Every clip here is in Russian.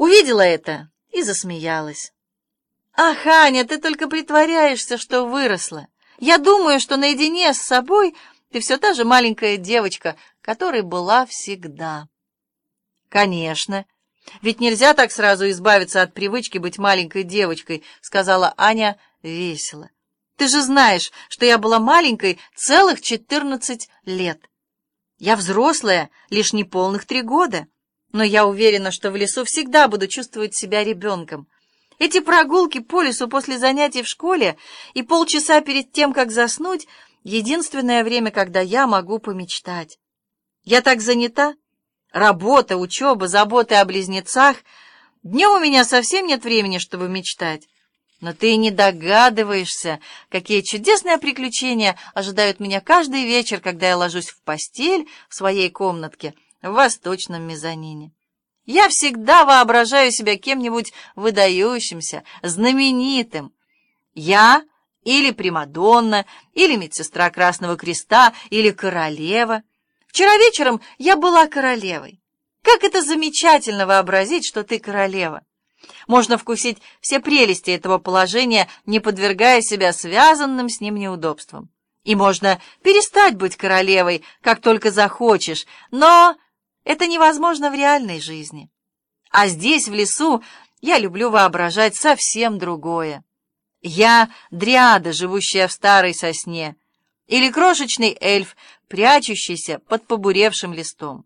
Увидела это и засмеялась. «Ах, Аня, ты только притворяешься, что выросла. Я думаю, что наедине с собой ты все та же маленькая девочка, которой была всегда». «Конечно. Ведь нельзя так сразу избавиться от привычки быть маленькой девочкой», — сказала Аня весело. «Ты же знаешь, что я была маленькой целых четырнадцать лет. Я взрослая лишь неполных три года, но я уверена, что в лесу всегда буду чувствовать себя ребенком». Эти прогулки по лесу после занятий в школе и полчаса перед тем, как заснуть, единственное время, когда я могу помечтать. Я так занята. Работа, учеба, заботы о близнецах. Днем у меня совсем нет времени, чтобы мечтать. Но ты не догадываешься, какие чудесные приключения ожидают меня каждый вечер, когда я ложусь в постель в своей комнатке в восточном мезонине. Я всегда воображаю себя кем-нибудь выдающимся, знаменитым. Я или Примадонна, или медсестра Красного Креста, или королева. Вчера вечером я была королевой. Как это замечательно вообразить, что ты королева. Можно вкусить все прелести этого положения, не подвергая себя связанным с ним неудобствам. И можно перестать быть королевой, как только захочешь, но это невозможно в реальной жизни. А здесь, в лесу, я люблю воображать совсем другое. Я дриада, живущая в старой сосне, или крошечный эльф, прячущийся под побуревшим листом.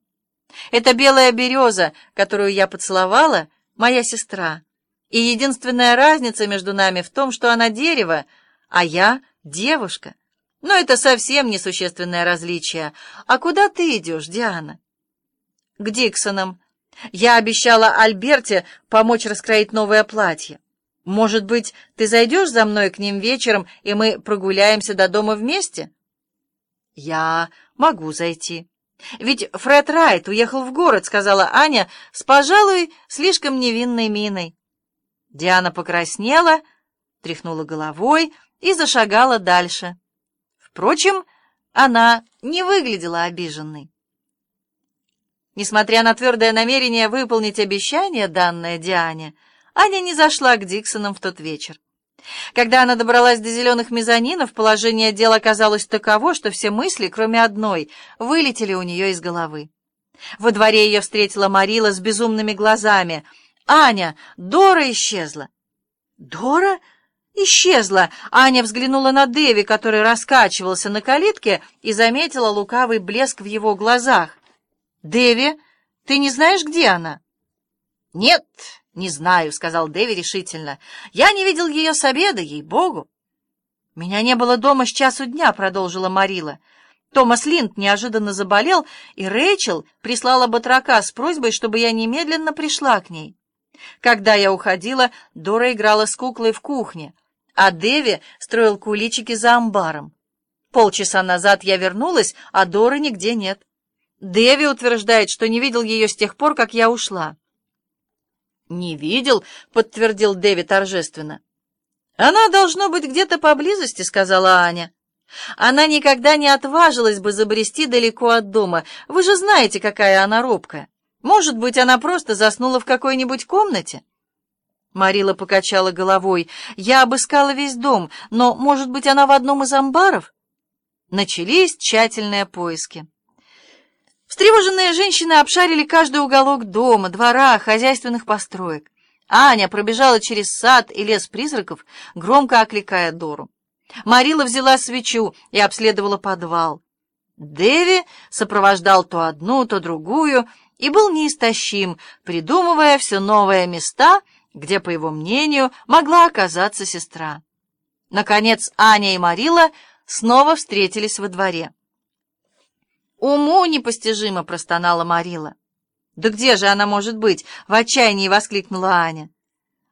Это белая береза, которую я поцеловала, моя сестра. И единственная разница между нами в том, что она дерево, а я девушка. Но это совсем несущественное различие. А куда ты идешь, Диана? К Диксонам. Я обещала Альберте помочь раскроить новое платье. Может быть, ты зайдешь за мной к ним вечером, и мы прогуляемся до дома вместе? Я могу зайти. Ведь Фред Райт уехал в город, сказала Аня с, пожалуй, слишком невинной миной. Диана покраснела, тряхнула головой и зашагала дальше. Впрочем, она не выглядела обиженной. Несмотря на твердое намерение выполнить обещание, данное Диане, Аня не зашла к Диксонам в тот вечер. Когда она добралась до зеленых мезонинов, положение дел оказалось таково, что все мысли, кроме одной, вылетели у нее из головы. Во дворе ее встретила Марила с безумными глазами. «Аня, Дора исчезла!» «Дора?» Исчезла. Аня взглянула на Дэви, который раскачивался на калитке, и заметила лукавый блеск в его глазах. «Дэви, ты не знаешь, где она?» «Нет, не знаю», — сказал Дэви решительно. «Я не видел ее с обеда, ей-богу». «Меня не было дома с часу дня», — продолжила Марила. Томас Линд неожиданно заболел, и Рэйчел прислала батрака с просьбой, чтобы я немедленно пришла к ней. Когда я уходила, Дора играла с куклой в кухне, а Дэви строил куличики за амбаром. Полчаса назад я вернулась, а Доры нигде нет. Дэви утверждает, что не видел ее с тех пор, как я ушла. «Не видел», — подтвердил Дэви торжественно. «Она должно быть где-то поблизости», — сказала Аня. «Она никогда не отважилась бы забрести далеко от дома. Вы же знаете, какая она робкая. Может быть, она просто заснула в какой-нибудь комнате?» Марила покачала головой. «Я обыскала весь дом, но, может быть, она в одном из амбаров?» Начались тщательные поиски. Встревоженные женщины обшарили каждый уголок дома, двора, хозяйственных построек. Аня пробежала через сад и лес призраков, громко окликая Дору. Марила взяла свечу и обследовала подвал. Дэви сопровождал то одну, то другую и был неистощим, придумывая все новые места, где, по его мнению, могла оказаться сестра. Наконец Аня и Марила снова встретились во дворе. «Уму непостижимо!» — простонала Марила. «Да где же она может быть?» — в отчаянии воскликнула Аня.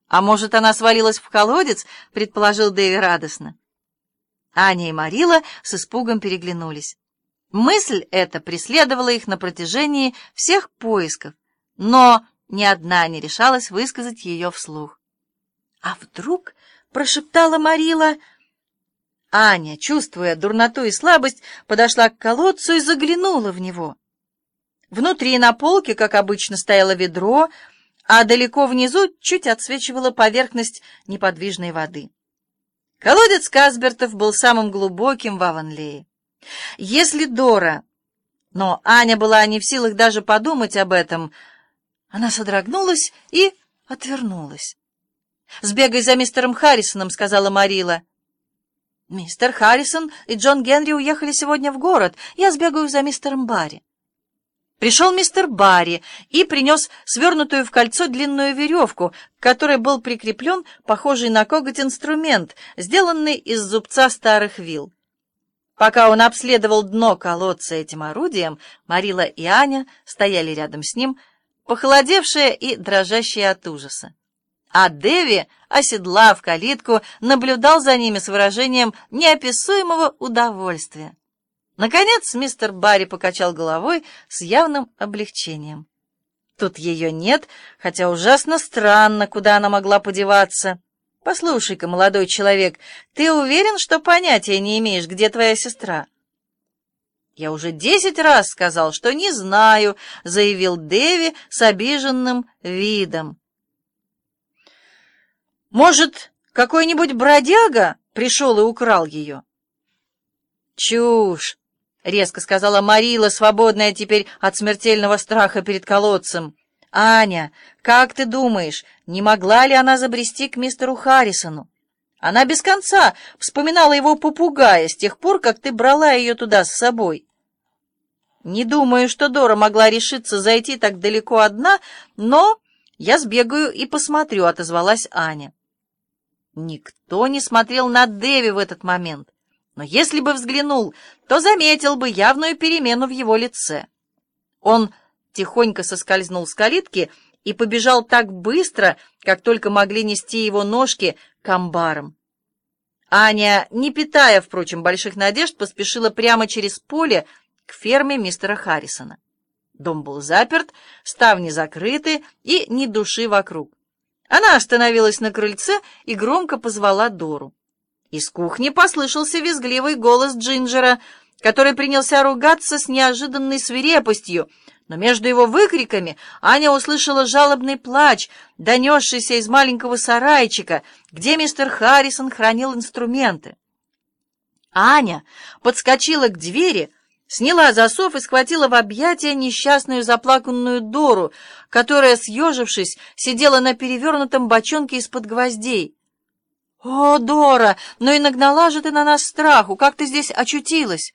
«А может, она свалилась в колодец?» — предположил Дэви радостно. Аня и Марила с испугом переглянулись. Мысль эта преследовала их на протяжении всех поисков, но ни одна не решалась высказать ее вслух. «А вдруг?» — прошептала Марила — Аня, чувствуя дурноту и слабость, подошла к колодцу и заглянула в него. Внутри на полке, как обычно, стояло ведро, а далеко внизу чуть отсвечивала поверхность неподвижной воды. Колодец Касбертов был самым глубоким в Аванлее. Если Дора... Но Аня была не в силах даже подумать об этом. Она содрогнулась и отвернулась. «Сбегай за мистером Харрисоном», — сказала Марила. «Мистер Харрисон и Джон Генри уехали сегодня в город. Я сбегаю за мистером Барри». Пришел мистер Барри и принес свернутую в кольцо длинную веревку, к которой был прикреплен похожий на коготь инструмент, сделанный из зубца старых вил. Пока он обследовал дно колодца этим орудием, Марила и Аня стояли рядом с ним, похолодевшие и дрожащие от ужаса. А Деви, оседлав калитку, наблюдал за ними с выражением неописуемого удовольствия. Наконец мистер Барри покачал головой с явным облегчением. Тут ее нет, хотя ужасно странно, куда она могла подеваться. Послушай-ка, молодой человек, ты уверен, что понятия не имеешь, где твоя сестра? Я уже десять раз сказал, что не знаю, заявил Дэви с обиженным видом. Может, какой-нибудь бродяга пришел и украл ее? Чушь! — резко сказала Марила, свободная теперь от смертельного страха перед колодцем. «Аня, как ты думаешь, не могла ли она забрести к мистеру Харрисону? Она без конца вспоминала его попугая с тех пор, как ты брала ее туда с собой». «Не думаю, что Дора могла решиться зайти так далеко одна, но я сбегаю и посмотрю», — отозвалась Аня. Никто не смотрел на Дэви в этот момент но если бы взглянул, то заметил бы явную перемену в его лице. Он тихонько соскользнул с калитки и побежал так быстро, как только могли нести его ножки к амбарам. Аня, не питая, впрочем, больших надежд, поспешила прямо через поле к ферме мистера Харрисона. Дом был заперт, ставни закрыты и ни души вокруг. Она остановилась на крыльце и громко позвала Дору. Из кухни послышался визгливый голос Джинджера, который принялся ругаться с неожиданной свирепостью, но между его выкриками Аня услышала жалобный плач, донесшийся из маленького сарайчика, где мистер Харрисон хранил инструменты. Аня подскочила к двери, сняла засов и схватила в объятия несчастную заплаканную Дору, которая, съежившись, сидела на перевернутом бочонке из-под гвоздей. «О, Дора, ну и нагнала же ты на нас страху! Как ты здесь очутилась?»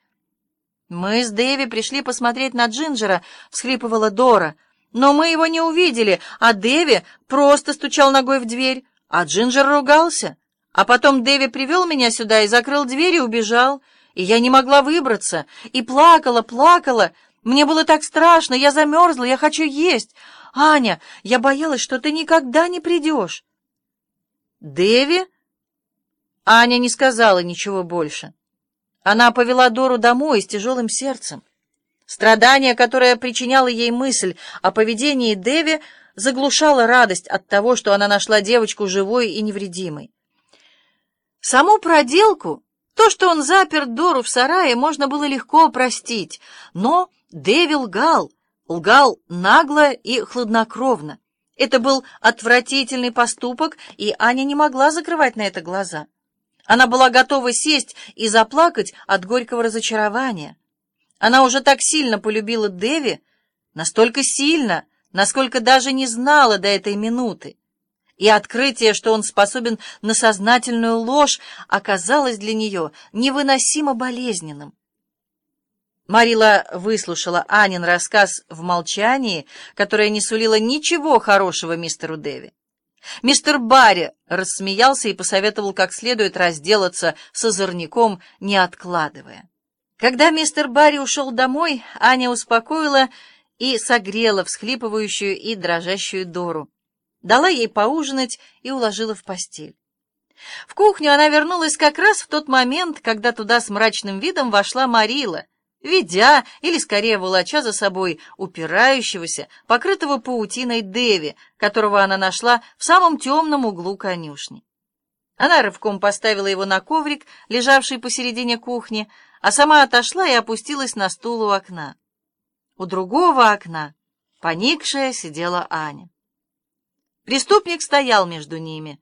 «Мы с Дэви пришли посмотреть на Джинджера», — всхлипывала Дора. «Но мы его не увидели, а Дэви просто стучал ногой в дверь, а Джинджер ругался. А потом Дэви привел меня сюда и закрыл дверь и убежал, и я не могла выбраться, и плакала, плакала. Мне было так страшно, я замерзла, я хочу есть. Аня, я боялась, что ты никогда не придешь». «Дэви?» Аня не сказала ничего больше. Она повела Дору домой с тяжелым сердцем. Страдание, которое причиняла ей мысль о поведении Деви, заглушало радость от того, что она нашла девочку живой и невредимой. Саму проделку, то, что он запер Дору в сарае, можно было легко простить, но Деви лгал, лгал нагло и хладнокровно. Это был отвратительный поступок, и Аня не могла закрывать на это глаза. Она была готова сесть и заплакать от горького разочарования. Она уже так сильно полюбила Деви, настолько сильно, насколько даже не знала до этой минуты. И открытие, что он способен на сознательную ложь, оказалось для нее невыносимо болезненным. Марила выслушала Анин рассказ в молчании, которое не сулило ничего хорошего мистеру Деви. Мистер Барри рассмеялся и посоветовал как следует разделаться с озорником, не откладывая. Когда мистер Барри ушел домой, Аня успокоила и согрела всхлипывающую и дрожащую Дору, дала ей поужинать и уложила в постель. В кухню она вернулась как раз в тот момент, когда туда с мрачным видом вошла Марила — ведя, или скорее волоча за собой упирающегося, покрытого паутиной Деви, которого она нашла в самом темном углу конюшни. Она рывком поставила его на коврик, лежавший посередине кухни, а сама отошла и опустилась на стул у окна. У другого окна, поникшая, сидела Аня. Преступник стоял между ними.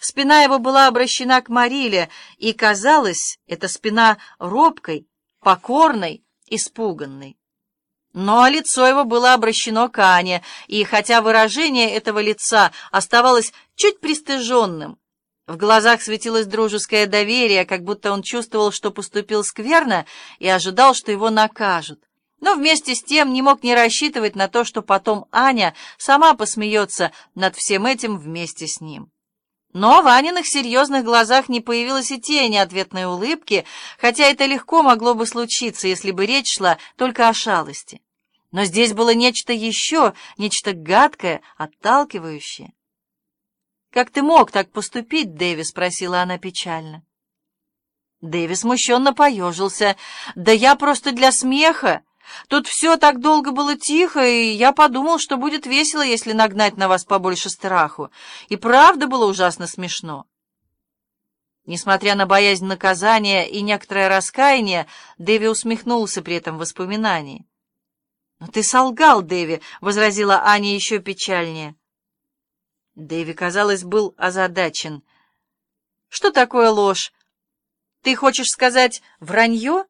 Спина его была обращена к Мариле, и казалось, эта спина робкой, покорной, испуганной. Но лицо его было обращено к Ане, и хотя выражение этого лица оставалось чуть пристыженным, в глазах светилось дружеское доверие, как будто он чувствовал, что поступил скверно, и ожидал, что его накажут. Но вместе с тем не мог не рассчитывать на то, что потом Аня сама посмеется над всем этим вместе с ним. Но в Аниных серьезных глазах не появилось и тени ответной улыбки, хотя это легко могло бы случиться, если бы речь шла только о шалости. Но здесь было нечто еще, нечто гадкое, отталкивающее. «Как ты мог так поступить, Дэви?» — спросила она печально. Дэви смущенно поежился. «Да я просто для смеха. Тут все так долго было тихо, и я подумал, что будет весело, если нагнать на вас побольше страху. И правда было ужасно смешно». Несмотря на боязнь наказания и некоторое раскаяние, Дэви усмехнулся при этом воспоминании. «Но ты солгал, Дэви», — возразила Аня еще печальнее. Дэви, казалось, был озадачен. «Что такое ложь? Ты хочешь сказать вранье?»